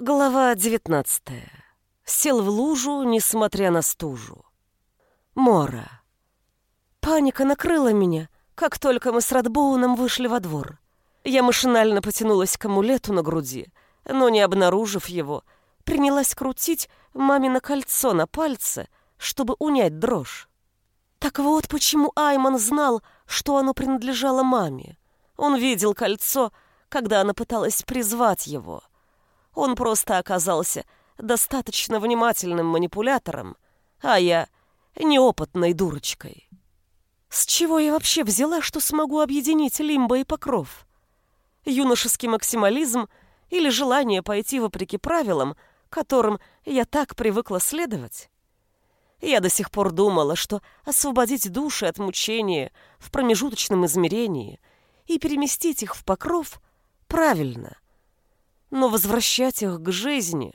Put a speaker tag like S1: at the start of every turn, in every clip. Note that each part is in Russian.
S1: Глава девятнадцатая. Сел в лужу, несмотря на стужу. Мора. Паника накрыла меня, как только мы с Радбоуном вышли во двор. Я машинально потянулась к амулету на груди, но, не обнаружив его, принялась крутить мамино кольцо на пальце, чтобы унять дрожь. Так вот почему Айман знал, что оно принадлежало маме. Он видел кольцо, когда она пыталась призвать его — он просто оказался достаточно внимательным манипулятором, а я неопытной дурочкой. С чего я вообще взяла, что смогу объединить Лимба и Покров? Юношеский максимализм или желание пойти вопреки правилам, которым я так привыкла следовать? Я до сих пор думала, что освободить души от мучения в промежуточном измерении и переместить их в покров правильно — но возвращать их к жизни,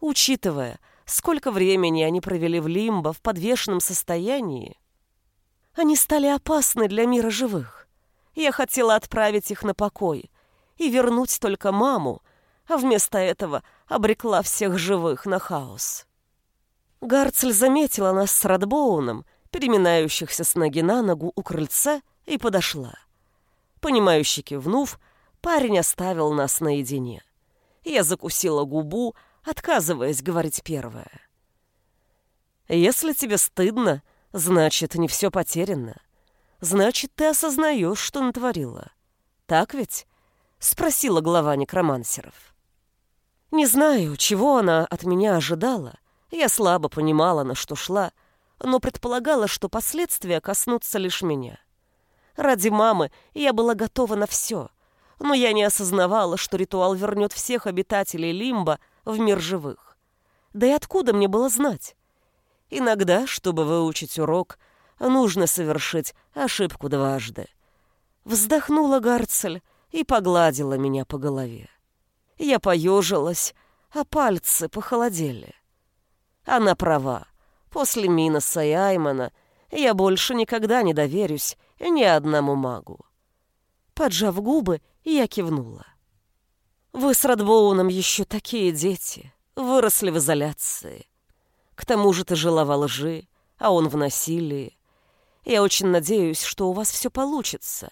S1: учитывая, сколько времени они провели в лимбо в подвешенном состоянии, они стали опасны для мира живых. Я хотела отправить их на покой и вернуть только маму, а вместо этого обрекла всех живых на хаос. Гарцель заметила нас с Радбоуном, переминающихся с ноги на ногу у крыльца, и подошла. Понимающе кивнув, Парень оставил нас наедине. Я закусила губу, отказываясь говорить первое. «Если тебе стыдно, значит, не все потеряно. Значит, ты осознаешь, что натворила. Так ведь?» — спросила глава некромансеров. Не знаю, чего она от меня ожидала. Я слабо понимала, на что шла, но предполагала, что последствия коснутся лишь меня. Ради мамы я была готова на все, но я не осознавала, что ритуал вернет всех обитателей Лимба в мир живых. Да и откуда мне было знать? Иногда, чтобы выучить урок, нужно совершить ошибку дважды. Вздохнула Гарцель и погладила меня по голове. Я поежилась, а пальцы похолодели. Она права. После Миноса и Аймана я больше никогда не доверюсь ни одному магу. Поджав губы, я кивнула. «Вы с Радбоуном еще такие дети, выросли в изоляции. К тому же ты жила во лжи, а он в насилии. Я очень надеюсь, что у вас все получится,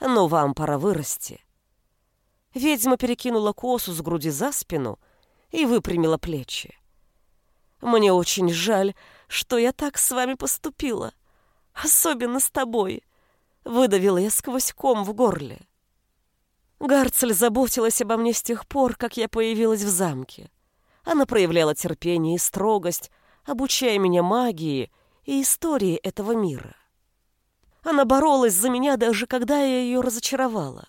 S1: но вам пора вырасти». Ведьма перекинула косу с груди за спину и выпрямила плечи. «Мне очень жаль, что я так с вами поступила, особенно с тобой», выдавила я сквозь ком в горле. Гарцель заботилась обо мне с тех пор, как я появилась в замке. Она проявляла терпение и строгость, обучая меня магии и истории этого мира. Она боролась за меня, даже когда я ее разочаровала.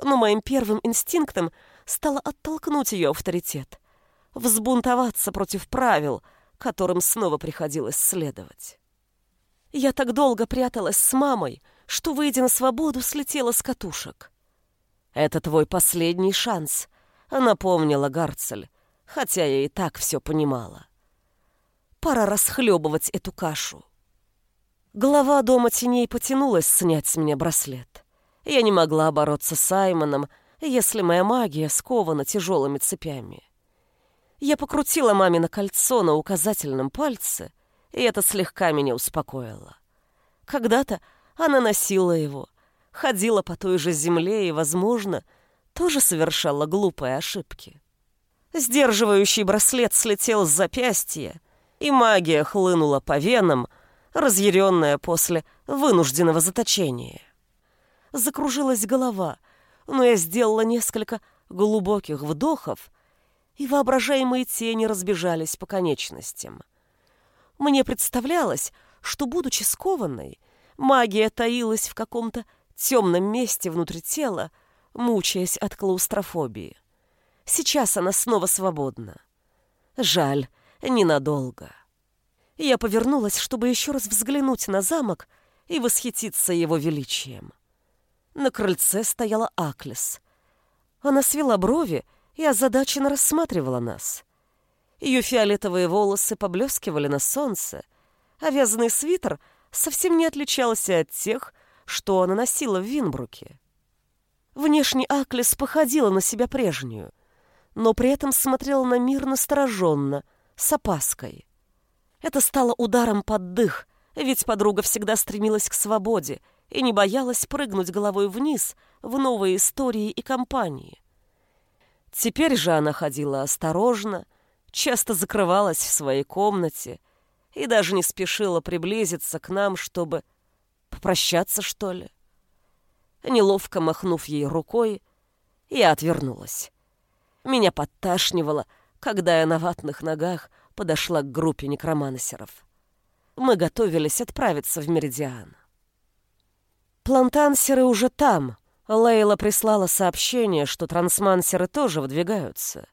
S1: Но моим первым инстинктом стало оттолкнуть ее авторитет, взбунтоваться против правил, которым снова приходилось следовать. Я так долго пряталась с мамой, что, выйдя на свободу, слетела с катушек. «Это твой последний шанс», — напомнила Гарцель, хотя я и так все понимала. «Пора расхлебывать эту кашу». Голова дома теней потянулась снять с меня браслет. Я не могла бороться с Саймоном, если моя магия скована тяжелыми цепями. Я покрутила мамино кольцо на указательном пальце, и это слегка меня успокоило. Когда-то она носила его, ходила по той же земле и, возможно, тоже совершала глупые ошибки. Сдерживающий браслет слетел с запястья, и магия хлынула по венам, разъяренная после вынужденного заточения. Закружилась голова, но я сделала несколько глубоких вдохов, и воображаемые тени разбежались по конечностям. Мне представлялось, что, будучи скованной, магия таилась в каком-то темном месте внутри тела, мучаясь от клаустрофобии. Сейчас она снова свободна. Жаль, ненадолго. Я повернулась, чтобы еще раз взглянуть на замок и восхититься его величием. На крыльце стояла Аклес. Она свела брови и озадаченно рассматривала нас. Ее фиолетовые волосы поблескивали на солнце, а вязаный свитер совсем не отличался от тех, что она носила в Винбруке. Внешне Аклес походила на себя прежнюю, но при этом смотрел на мир настороженно, с опаской. Это стало ударом под дых, ведь подруга всегда стремилась к свободе и не боялась прыгнуть головой вниз в новые истории и компании. Теперь же она ходила осторожно, часто закрывалась в своей комнате и даже не спешила приблизиться к нам, чтобы попрощаться, что ли. Неловко махнув ей рукой, я отвернулась. Меня подташнивало, когда я на ватных ногах подошла к группе некромансеров. Мы готовились отправиться в Меридиан. Плантансеры уже там. Лейла прислала сообщение, что трансмансеры тоже выдвигаются.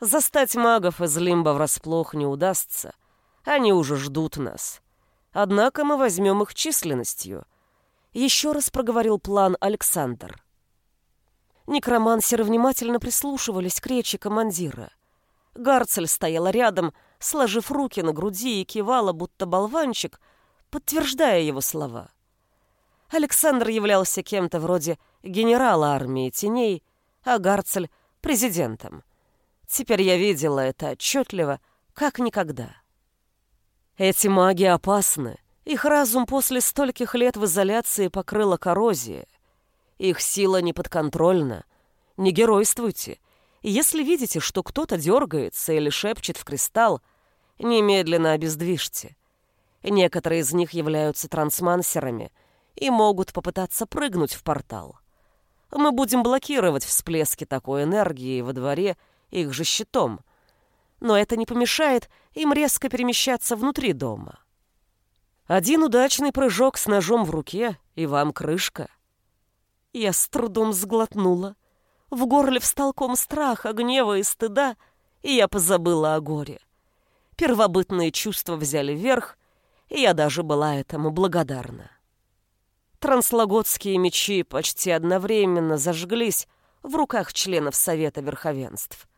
S1: Застать магов из Лимба врасплох не удастся. Они уже ждут нас. Однако мы возьмем их численностью. Еще раз проговорил план Александр. Некромансеры внимательно прислушивались к речи командира. Гарцель стояла рядом, сложив руки на груди и кивала, будто болванчик, подтверждая его слова. Александр являлся кем-то вроде генерала армии теней, а Гарцель — президентом. Теперь я видела это отчетливо, как никогда. Эти маги опасны. Их разум после стольких лет в изоляции покрыла коррозия. Их сила неподконтрольна. Не геройствуйте. Если видите, что кто-то дергается или шепчет в кристалл, немедленно обездвижьте. Некоторые из них являются трансмансерами и могут попытаться прыгнуть в портал. Мы будем блокировать всплески такой энергии во дворе их же щитом, но это не помешает им резко перемещаться внутри дома. Один удачный прыжок с ножом в руке, и вам крышка. Я с трудом сглотнула. В горле встал ком страха, гнева и стыда, и я позабыла о горе. Первобытные чувства взяли верх, и я даже была этому благодарна. Транслогодские мечи почти одновременно зажглись в руках членов Совета Верховенств.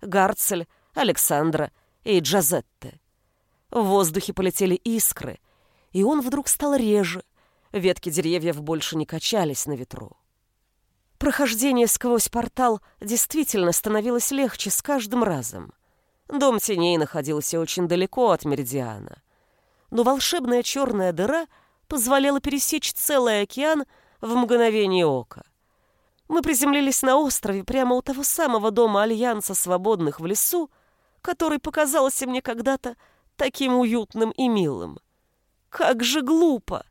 S1: Гарцель, Александра и Джазетте. В воздухе полетели искры, и он вдруг стал реже, Ветки деревьев больше не качались на ветру. Прохождение сквозь портал действительно становилось легче с каждым разом. Дом теней находился очень далеко от Меридиана. Но волшебная черная дыра позволяла пересечь целый океан в мгновение ока. Мы приземлились на острове прямо у того самого дома Альянса Свободных в лесу, который показался мне когда-то таким уютным и милым. Как же глупо!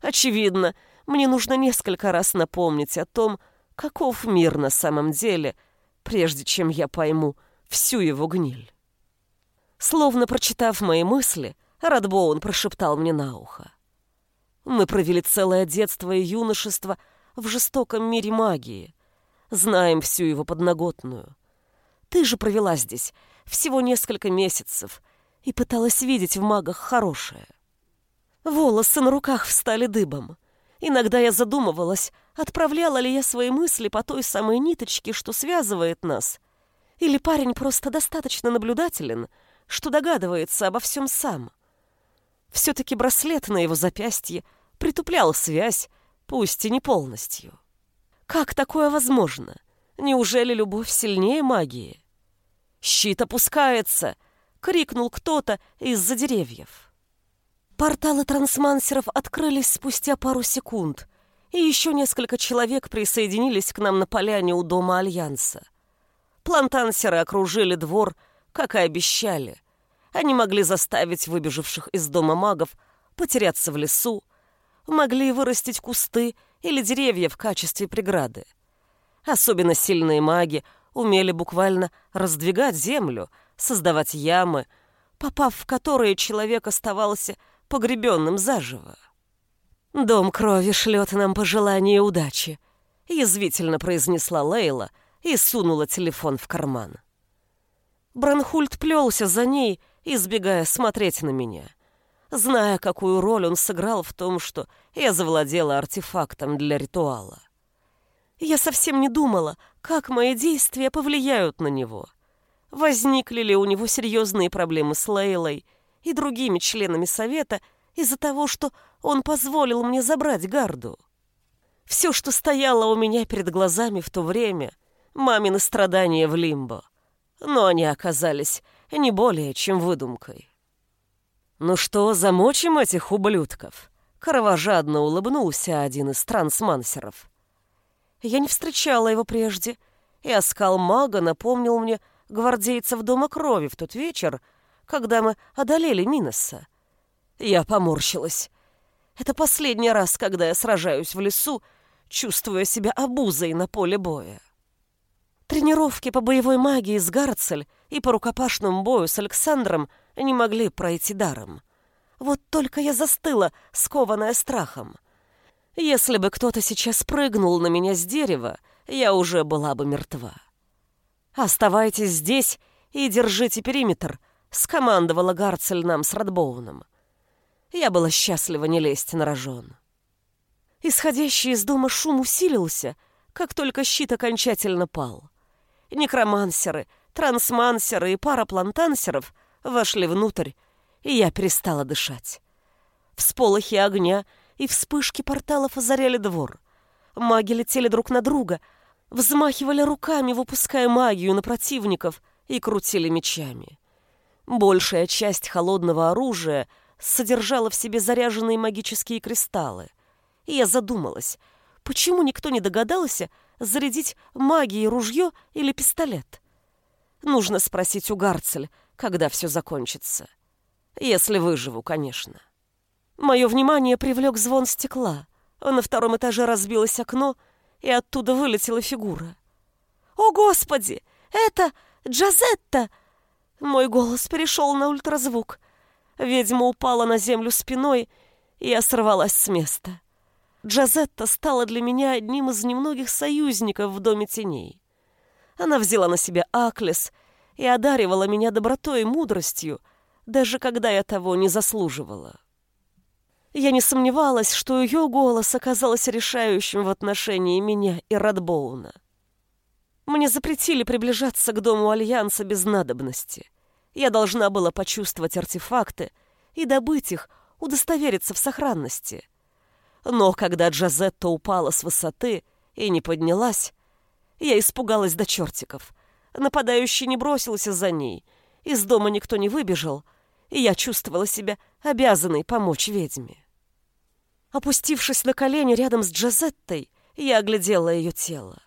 S1: Очевидно, мне нужно несколько раз напомнить о том, каков мир на самом деле, прежде чем я пойму всю его гниль. Словно прочитав мои мысли, Радбоун прошептал мне на ухо. Мы провели целое детство и юношество в жестоком мире магии. Знаем всю его подноготную. Ты же провела здесь всего несколько месяцев и пыталась видеть в магах хорошее. Волосы на руках встали дыбом. Иногда я задумывалась, отправляла ли я свои мысли по той самой ниточке, что связывает нас. Или парень просто достаточно наблюдателен, что догадывается обо всем сам. Все-таки браслет на его запястье притуплял связь, пусть и не полностью. Как такое возможно? Неужели любовь сильнее магии? «Щит опускается!» — крикнул кто-то из-за деревьев. Порталы трансмансеров открылись спустя пару секунд, и еще несколько человек присоединились к нам на поляне у дома Альянса. Плантансеры окружили двор, как и обещали. Они могли заставить выбежавших из дома магов потеряться в лесу, могли вырастить кусты или деревья в качестве преграды. Особенно сильные маги умели буквально раздвигать землю, создавать ямы, попав в которые человек оставался погребенным заживо. «Дом крови шлет нам пожелание удачи», — язвительно произнесла Лейла и сунула телефон в карман. Бранхульт плелся за ней, избегая смотреть на меня, зная, какую роль он сыграл в том, что я завладела артефактом для ритуала. Я совсем не думала, как мои действия повлияют на него. Возникли ли у него серьезные проблемы с Лейлой — и другими членами совета из-за того, что он позволил мне забрать гарду. Все, что стояло у меня перед глазами в то время, мамины страдания в Лимбо. но они оказались не более чем выдумкой. «Ну что, замочим этих ублюдков?» Кровожадно улыбнулся один из трансмансеров. Я не встречала его прежде, и оскал мага напомнил мне гвардейцев Дома Крови в тот вечер, когда мы одолели Миноса. Я поморщилась. Это последний раз, когда я сражаюсь в лесу, чувствуя себя обузой на поле боя. Тренировки по боевой магии с Гарцель и по рукопашному бою с Александром не могли пройти даром. Вот только я застыла, скованная страхом. Если бы кто-то сейчас прыгнул на меня с дерева, я уже была бы мертва. «Оставайтесь здесь и держите периметр», — скомандовала Гарцель нам с Радбоуном. Я была счастлива не лезть на рожон. Исходящий из дома шум усилился, как только щит окончательно пал. Некромансеры, трансмансеры и пара плантансеров вошли внутрь, и я перестала дышать. Всполохи огня и вспышки порталов озаряли двор. Маги летели друг на друга, взмахивали руками, выпуская магию на противников, и крутили мечами. Большая часть холодного оружия содержала в себе заряженные магические кристаллы. И я задумалась, почему никто не догадался зарядить магией ружье или пистолет? Нужно спросить у Гарцель, когда все закончится. Если выживу, конечно. Мое внимание привлек звон стекла. На втором этаже разбилось окно, и оттуда вылетела фигура. «О, Господи! Это Джазетта!» Мой голос перешел на ультразвук. Ведьма упала на землю спиной, и я сорвалась с места. Джазетта стала для меня одним из немногих союзников в Доме Теней. Она взяла на себя Аклес и одаривала меня добротой и мудростью, даже когда я того не заслуживала. Я не сомневалась, что ее голос оказался решающим в отношении меня и Радбоуна. Мне запретили приближаться к дому Альянса без надобности. Я должна была почувствовать артефакты и добыть их, удостовериться в сохранности. Но когда Джазетта упала с высоты и не поднялась, я испугалась до чертиков. Нападающий не бросился за ней, из дома никто не выбежал, и я чувствовала себя обязанной помочь ведьме. Опустившись на колени рядом с Джазеттой, я оглядела ее тело.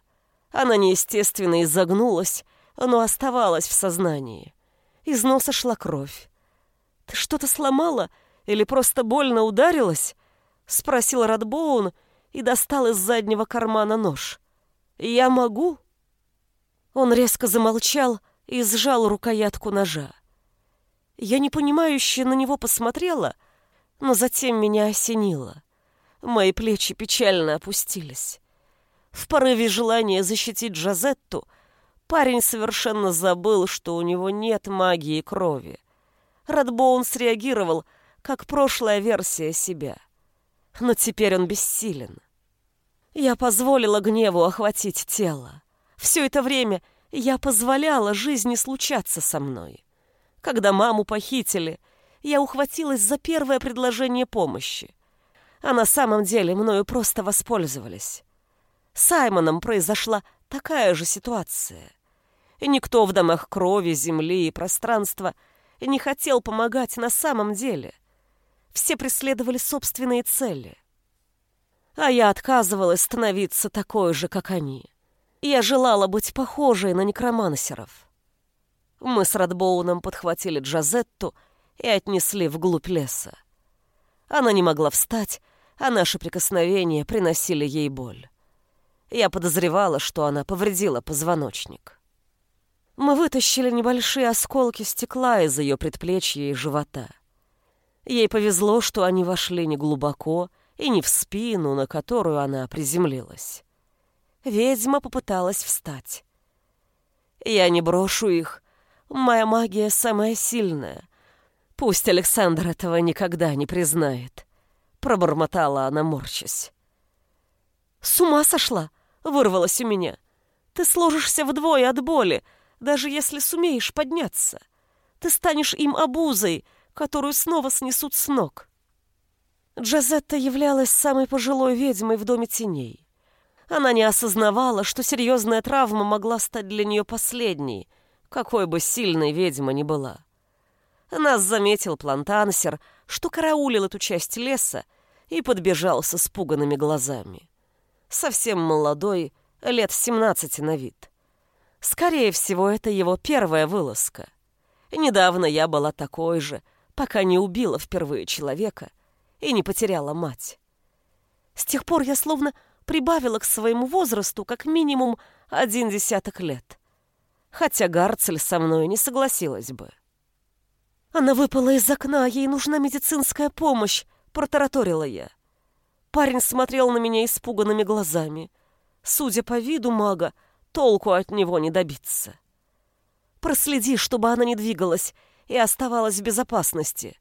S1: Она неестественно изогнулась, но оставалась в сознании. Из носа шла кровь. «Ты что-то сломала или просто больно ударилась?» — спросил Радбоун и достал из заднего кармана нож. «Я могу?» Он резко замолчал и сжал рукоятку ножа. Я непонимающе на него посмотрела, но затем меня осенило. Мои плечи печально опустились. В порыве желания защитить Джазетту парень совершенно забыл, что у него нет магии крови. Радбоун среагировал, как прошлая версия себя. Но теперь он бессилен. Я позволила гневу охватить тело. Все это время я позволяла жизни случаться со мной. Когда маму похитили, я ухватилась за первое предложение помощи а на самом деле мною просто воспользовались. С Саймоном произошла такая же ситуация. И никто в домах крови, земли и пространства не хотел помогать на самом деле. Все преследовали собственные цели. А я отказывалась становиться такой же, как они. Я желала быть похожей на некромансеров. Мы с Радбоуном подхватили Джазетту и отнесли вглубь леса. Она не могла встать, а наши прикосновения приносили ей боль. Я подозревала, что она повредила позвоночник. Мы вытащили небольшие осколки стекла из ее предплечья и живота. Ей повезло, что они вошли не глубоко и не в спину, на которую она приземлилась. Ведьма попыталась встать. «Я не брошу их. Моя магия самая сильная. Пусть Александр этого никогда не признает». Пробормотала она, морщась. «С ума сошла!» — вырвалась у меня. «Ты сложишься вдвое от боли, даже если сумеешь подняться. Ты станешь им обузой, которую снова снесут с ног». Джазетта являлась самой пожилой ведьмой в Доме Теней. Она не осознавала, что серьезная травма могла стать для нее последней, какой бы сильной ведьма ни была. Нас заметил плантансер, что караулил эту часть леса и подбежал с испуганными глазами. Совсем молодой, лет 17 на вид. Скорее всего, это его первая вылазка. Недавно я была такой же, пока не убила впервые человека и не потеряла мать. С тех пор я словно прибавила к своему возрасту как минимум один десяток лет. Хотя Гарцель со мной не согласилась бы. Она выпала из окна, ей нужна медицинская помощь, протараторила я. Парень смотрел на меня испуганными глазами. Судя по виду мага, толку от него не добиться. Проследи, чтобы она не двигалась и оставалась в безопасности.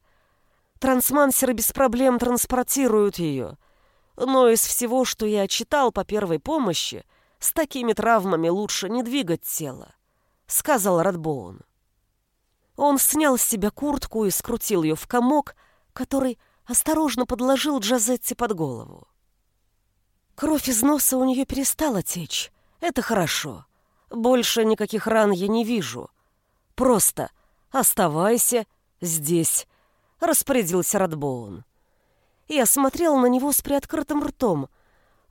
S1: Трансмансеры без проблем транспортируют ее. Но из всего, что я читал по первой помощи, с такими травмами лучше не двигать тело, сказал Радбоун. Он снял с себя куртку и скрутил ее в комок, который осторожно подложил Джазетти под голову. Кровь из носа у нее перестала течь. Это хорошо. Больше никаких ран я не вижу. Просто оставайся здесь, распорядился Радбоун. Я смотрел на него с приоткрытым ртом.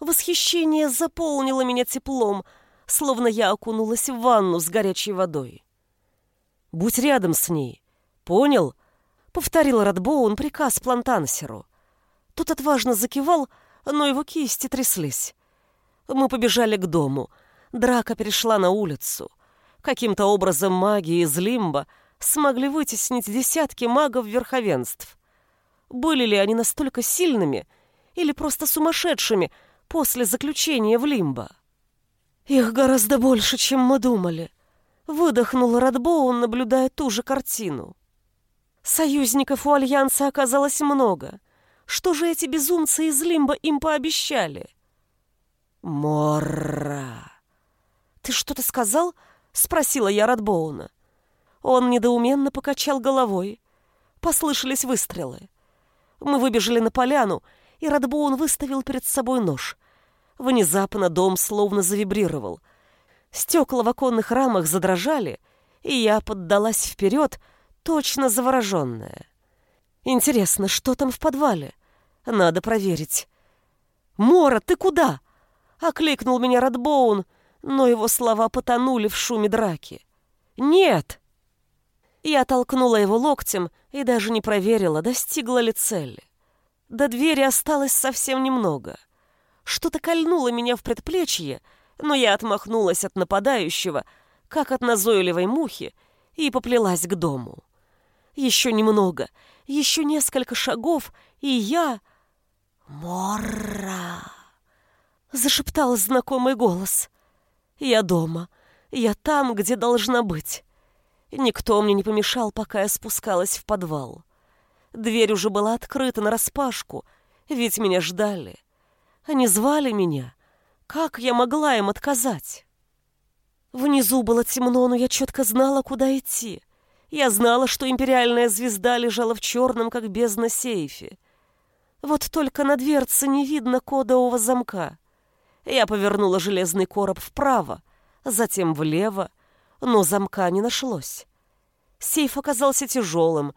S1: Восхищение заполнило меня теплом, словно я окунулась в ванну с горячей водой. Будь рядом с ней. Понял? Повторил Радбоун приказ плантансеру. Тот отважно закивал, но его кисти тряслись. Мы побежали к дому. Драка перешла на улицу. Каким-то образом маги из Лимба смогли вытеснить десятки магов-верховенств. Были ли они настолько сильными или просто сумасшедшими после заключения в Лимбо? Их гораздо больше, чем мы думали. Выдохнул Радбоун, наблюдая ту же картину. Союзников у Альянса оказалось много. Что же эти безумцы из Лимба им пообещали? Морра. Ты что-то сказал? Спросила я Радбоуна. Он недоуменно покачал головой. Послышались выстрелы. Мы выбежали на поляну, и Радбоун выставил перед собой нож. Внезапно дом словно завибрировал — Стекла в оконных рамах задрожали, и я поддалась вперед, точно завороженная. Интересно, что там в подвале? Надо проверить. «Мора, ты куда?» — окликнул меня Радбоун, но его слова потонули в шуме драки. «Нет!» Я толкнула его локтем и даже не проверила, достигла ли цели. До двери осталось совсем немного. Что-то кольнуло меня в предплечье — но я отмахнулась от нападающего, как от назойливой мухи, и поплелась к дому. Еще немного, еще несколько шагов, и я... «Морра!» — зашептал знакомый голос. «Я дома. Я там, где должна быть». Никто мне не помешал, пока я спускалась в подвал. Дверь уже была открыта нараспашку, ведь меня ждали. Они звали меня, как я могла им отказать? Внизу было темно, но я четко знала, куда идти. Я знала, что империальная звезда лежала в черном, как бездна сейфе. Вот только на дверце не видно кодового замка. Я повернула железный короб вправо, затем влево, но замка не нашлось. Сейф оказался тяжелым,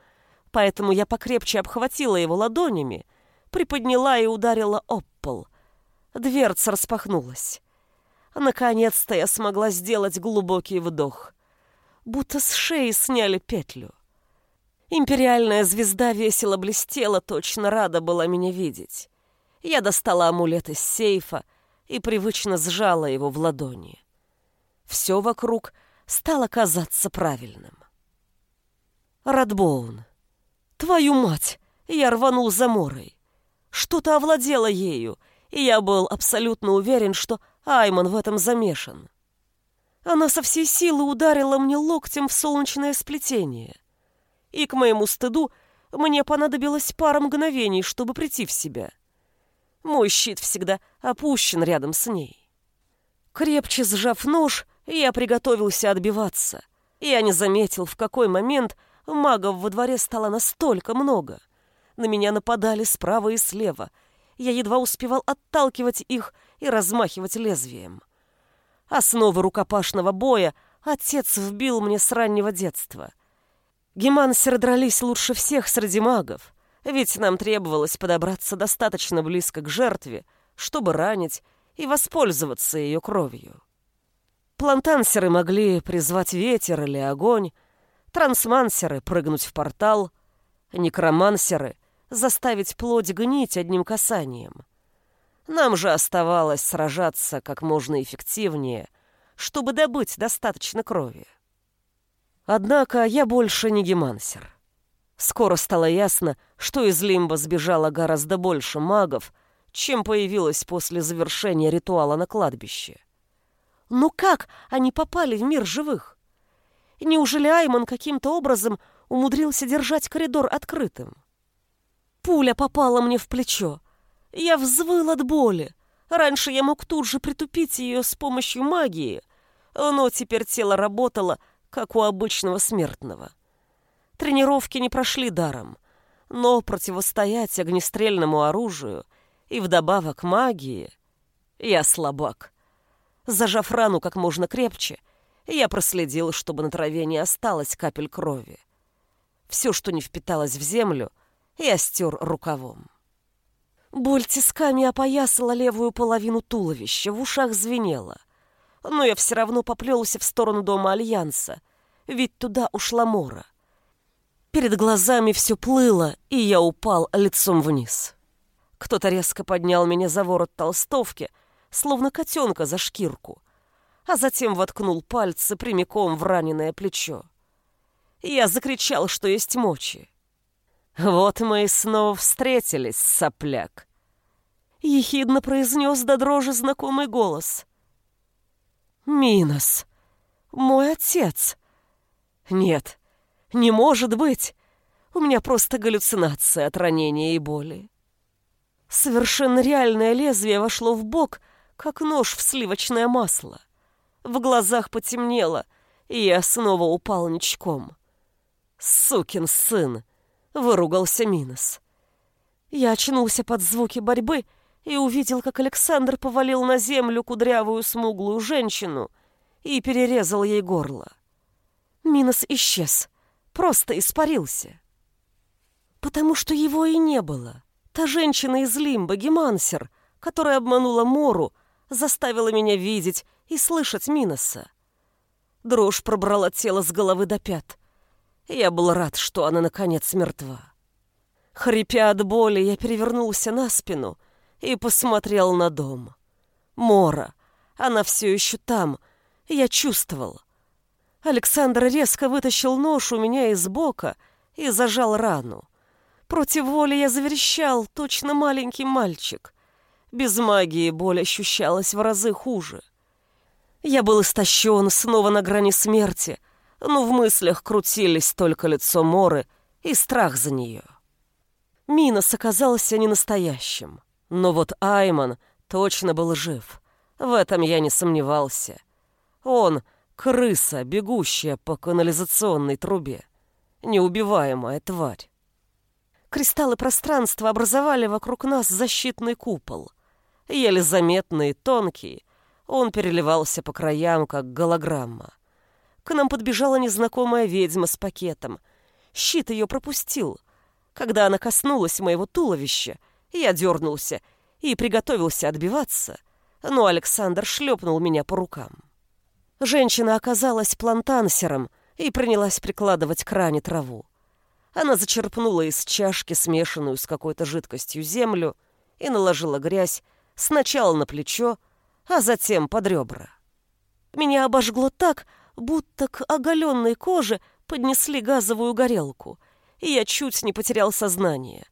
S1: поэтому я покрепче обхватила его ладонями, приподняла и ударила об пол. Дверца распахнулась. Наконец-то я смогла сделать глубокий вдох. Будто с шеи сняли петлю. Империальная звезда весело блестела, точно рада была меня видеть. Я достала амулет из сейфа и привычно сжала его в ладони. Все вокруг стало казаться правильным. Радбоун. Твою мать! Я рванул за Морой. Что-то овладело ею — и я был абсолютно уверен, что Айман в этом замешан. Она со всей силы ударила мне локтем в солнечное сплетение. И, к моему стыду, мне понадобилось пара мгновений, чтобы прийти в себя. Мой щит всегда опущен рядом с ней. Крепче сжав нож, я приготовился отбиваться. Я не заметил, в какой момент магов во дворе стало настолько много. На меня нападали справа и слева — я едва успевал отталкивать их и размахивать лезвием. Основы рукопашного боя отец вбил мне с раннего детства. Гемансеры дрались лучше всех среди магов, ведь нам требовалось подобраться достаточно близко к жертве, чтобы ранить и воспользоваться ее кровью. Плантансеры могли призвать ветер или огонь, трансмансеры — прыгнуть в портал, некромансеры — заставить плоть гнить одним касанием. Нам же оставалось сражаться как можно эффективнее, чтобы добыть достаточно крови. Однако я больше не гемансер. Скоро стало ясно, что из Лимба сбежало гораздо больше магов, чем появилось после завершения ритуала на кладбище. Но как они попали в мир живых? Неужели Айман каким-то образом умудрился держать коридор открытым? Пуля попала мне в плечо. Я взвыл от боли. Раньше я мог тут же притупить ее с помощью магии, но теперь тело работало, как у обычного смертного. Тренировки не прошли даром, но противостоять огнестрельному оружию и вдобавок магии я слабак. Зажав рану как можно крепче, я проследил, чтобы на траве не осталось капель крови. Все, что не впиталось в землю, я стер рукавом. Боль тисками опоясала левую половину туловища, в ушах звенело. Но я все равно поплелся в сторону дома Альянса, ведь туда ушла Мора. Перед глазами все плыло, и я упал лицом вниз. Кто-то резко поднял меня за ворот толстовки, словно котенка за шкирку, а затем воткнул пальцы прямиком в раненое плечо. Я закричал, что есть мочи. «Вот мы и снова встретились, сопляк!» Ехидно произнес до дрожи знакомый голос. «Минос! Мой отец!» «Нет, не может быть! У меня просто галлюцинация от ранения и боли!» Совершенно реальное лезвие вошло в бок, как нож в сливочное масло. В глазах потемнело, и я снова упал ничком. «Сукин сын!» — выругался Минос. Я очнулся под звуки борьбы и увидел, как Александр повалил на землю кудрявую смуглую женщину и перерезал ей горло. Минос исчез, просто испарился. Потому что его и не было. Та женщина из Лимба, Гемансер, которая обманула Мору, заставила меня видеть и слышать Миноса. Дрожь пробрала тело с головы до пят. Я был рад, что она наконец мертва. Хрипя от боли, я перевернулся на спину и посмотрел на дом. Мора, она все еще там, я чувствовал. Александр резко вытащил нож у меня из бока и зажал рану. Против воли я заверещал, точно маленький мальчик. Без магии боль ощущалась в разы хуже. Я был истощен, снова на грани смерти, но в мыслях крутились только лицо Моры и страх за нее. Минос оказался не настоящим, но вот Айман точно был жив. В этом я не сомневался. Он — крыса, бегущая по канализационной трубе. Неубиваемая тварь. Кристаллы пространства образовали вокруг нас защитный купол — еле заметный, тонкий. Он переливался по краям, как голограмма. К нам подбежала незнакомая ведьма с пакетом. Щит ее пропустил. Когда она коснулась моего туловища, я дернулся и приготовился отбиваться, но Александр шлепнул меня по рукам. Женщина оказалась плантансером и принялась прикладывать к ране траву. Она зачерпнула из чашки смешанную с какой-то жидкостью землю и наложила грязь Сначала на плечо, а затем под ребра. Меня обожгло так, будто к оголенной коже поднесли газовую горелку, и я чуть не потерял сознание.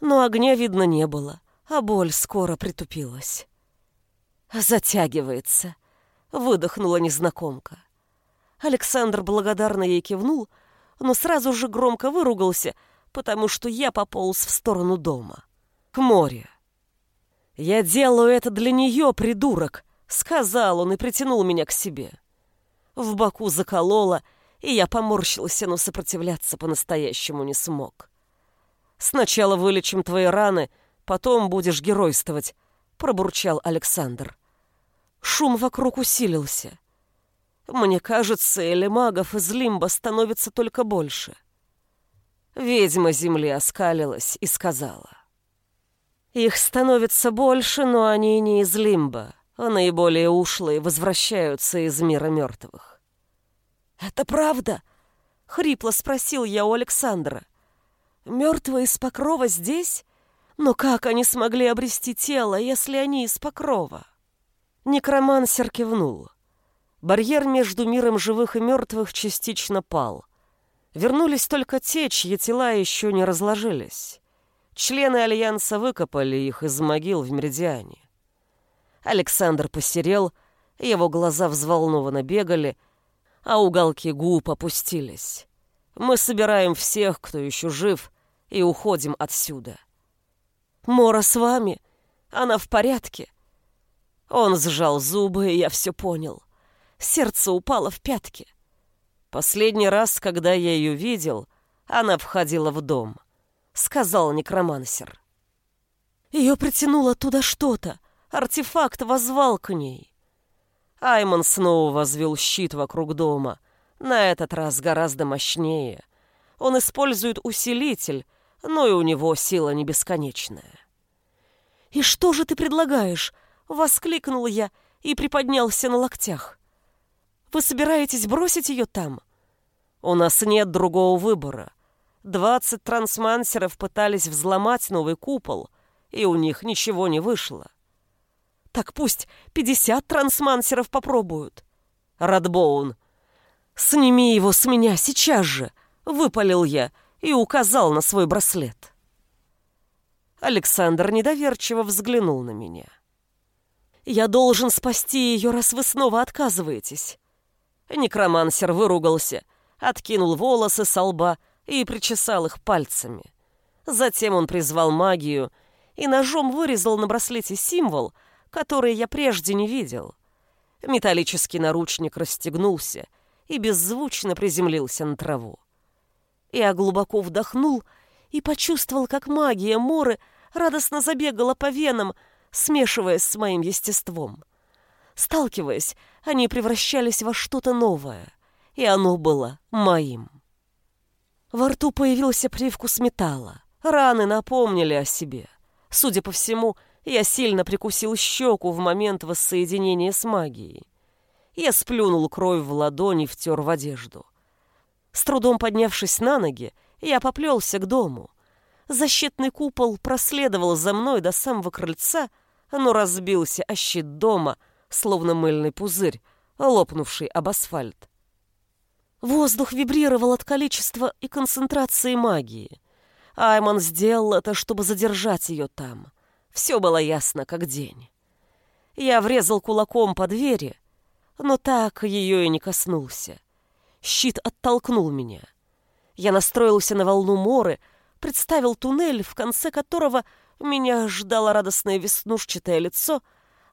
S1: Но огня видно не было, а боль скоро притупилась. «Затягивается», — выдохнула незнакомка. Александр благодарно ей кивнул, но сразу же громко выругался, потому что я пополз в сторону дома, к морю. «Я делаю это для нее, придурок!» — сказал он и притянул меня к себе. В боку закололо, и я поморщился, но сопротивляться по-настоящему не смог. «Сначала вылечим твои раны, потом будешь геройствовать», — пробурчал Александр. Шум вокруг усилился. Мне кажется, или магов из Лимба становится только больше. Ведьма земли оскалилась и сказала. Их становится больше, но они не из Лимба, а наиболее ушлые возвращаются из мира мертвых. «Это правда?» — хрипло спросил я у Александра. «Мертвые из Покрова здесь? Но как они смогли обрести тело, если они из Покрова?» Некромансер кивнул. Барьер между миром живых и мертвых частично пал. Вернулись только те, чьи тела еще не разложились. Члены Альянса выкопали их из могил в Меридиане. Александр посерел, его глаза взволнованно бегали, а уголки губ опустились. Мы собираем всех, кто еще жив, и уходим отсюда. Мора с вами? Она в порядке? Он сжал зубы, и я все понял. Сердце упало в пятки. Последний раз, когда я ее видел, она входила в дом, сказал некромансер. Ее притянуло туда что-то. Артефакт возвал к ней. Аймон снова возвел щит вокруг дома, на этот раз гораздо мощнее. Он использует усилитель, но и у него сила не бесконечная. «И что же ты предлагаешь?» — воскликнул я и приподнялся на локтях. «Вы собираетесь бросить ее там?» «У нас нет другого выбора. Двадцать трансмансеров пытались взломать новый купол, и у них ничего не вышло. Так пусть пятьдесят трансмансеров попробуют. Радбоун, сними его с меня сейчас же, выпалил я и указал на свой браслет. Александр недоверчиво взглянул на меня. «Я должен спасти ее, раз вы снова отказываетесь». Некромансер выругался, откинул волосы со лба и причесал их пальцами. Затем он призвал магию и ножом вырезал на браслете символ — которые я прежде не видел. Металлический наручник расстегнулся и беззвучно приземлился на траву. Я глубоко вдохнул и почувствовал, как магия Моры радостно забегала по венам, смешиваясь с моим естеством. Сталкиваясь, они превращались во что-то новое, и оно было моим. Во рту появился привкус металла. Раны напомнили о себе. Судя по всему, я сильно прикусил щеку в момент воссоединения с магией. Я сплюнул кровь в ладони и втер в одежду. С трудом поднявшись на ноги, я поплелся к дому. Защитный купол проследовал за мной до самого крыльца, но разбился о щит дома, словно мыльный пузырь, лопнувший об асфальт. Воздух вибрировал от количества и концентрации магии. Айман сделал это, чтобы задержать ее там. Все было ясно, как день. Я врезал кулаком по двери, но так ее и не коснулся. Щит оттолкнул меня. Я настроился на волну моры, представил туннель, в конце которого меня ждало радостное веснушчатое лицо,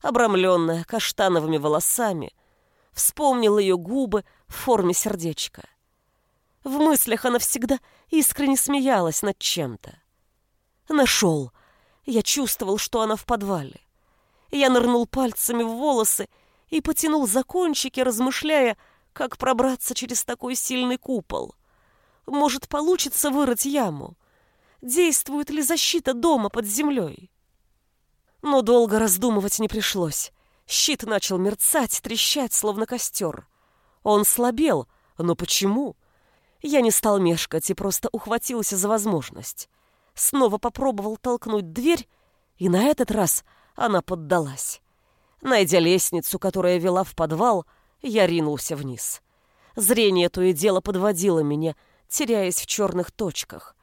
S1: обрамленное каштановыми волосами, вспомнил ее губы в форме сердечка. В мыслях она всегда искренне смеялась над чем-то. Нашел — я чувствовал, что она в подвале. Я нырнул пальцами в волосы и потянул за кончики, размышляя, как пробраться через такой сильный купол. Может, получится вырыть яму? Действует ли защита дома под землей? Но долго раздумывать не пришлось. Щит начал мерцать, трещать, словно костер. Он слабел, но почему? Я не стал мешкать и просто ухватился за возможность снова попробовал толкнуть дверь, и на этот раз она поддалась. Найдя лестницу, которая вела в подвал, я ринулся вниз. Зрение то и дело подводило меня, теряясь в черных точках.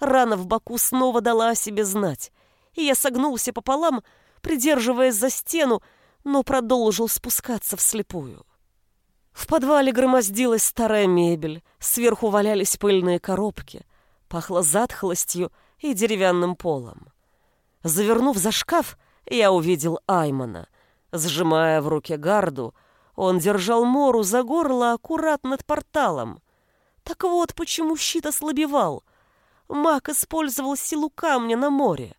S1: Рана в боку снова дала о себе знать, и я согнулся пополам, придерживаясь за стену, но продолжил спускаться вслепую. В подвале громоздилась старая мебель, сверху валялись пыльные коробки, пахло затхлостью и деревянным полом. Завернув за шкаф, я увидел Аймана. Сжимая в руке гарду, он держал Мору за горло аккурат над порталом. Так вот, почему щит ослабевал. Маг использовал силу камня на море.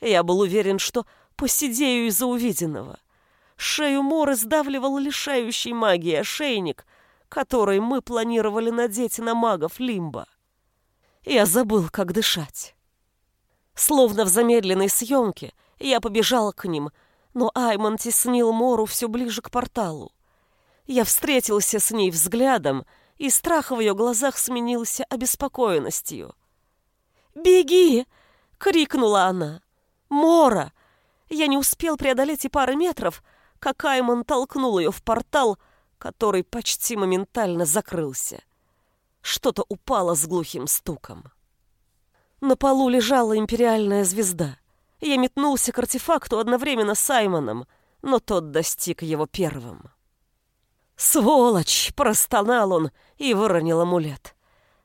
S1: Я был уверен, что посидею из-за увиденного. Шею Моры сдавливал лишающий магии ошейник, который мы планировали надеть на магов Лимба. Я забыл, как дышать. Словно в замедленной съемке я побежал к ним, но Айман теснил Мору все ближе к порталу. Я встретился с ней взглядом, и страх в ее глазах сменился обеспокоенностью. «Беги!» — крикнула она. «Мора!» Я не успел преодолеть и пары метров, как Айман толкнул ее в портал, который почти моментально закрылся. Что-то упало с глухим стуком. На полу лежала империальная звезда. Я метнулся к артефакту одновременно с Аймоном, но тот достиг его первым. «Сволочь!» — простонал он и выронил амулет.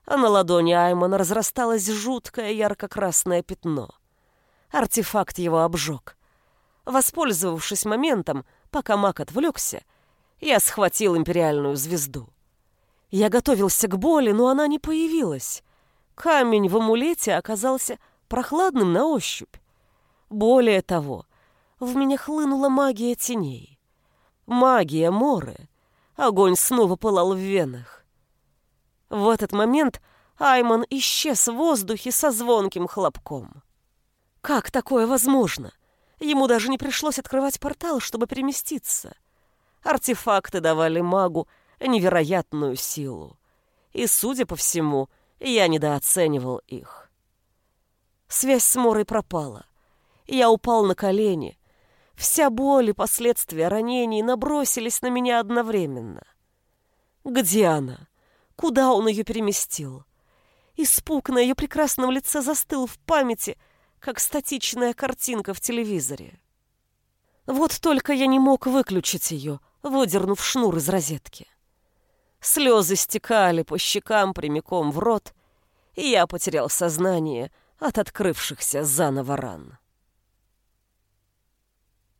S1: А на ладони Аймона разрасталось жуткое ярко-красное пятно. Артефакт его обжег. Воспользовавшись моментом, пока маг отвлекся, я схватил империальную звезду. Я готовился к боли, но она не появилась. Камень в амулете оказался прохладным на ощупь. Более того, в меня хлынула магия теней. Магия Моры. Огонь снова пылал в венах. В этот момент Айман исчез в воздухе со звонким хлопком. Как такое возможно? Ему даже не пришлось открывать портал, чтобы переместиться. Артефакты давали магу невероятную силу. И, судя по всему, я недооценивал их. Связь с Морой пропала. Я упал на колени. Вся боль и последствия ранений набросились на меня одновременно. Где она? Куда он ее переместил? Испуг на ее прекрасном лице застыл в памяти — как статичная картинка в телевизоре. Вот только я не мог выключить ее, выдернув шнур из розетки. Слезы стекали по щекам прямиком в рот, и я потерял сознание от открывшихся заново ран.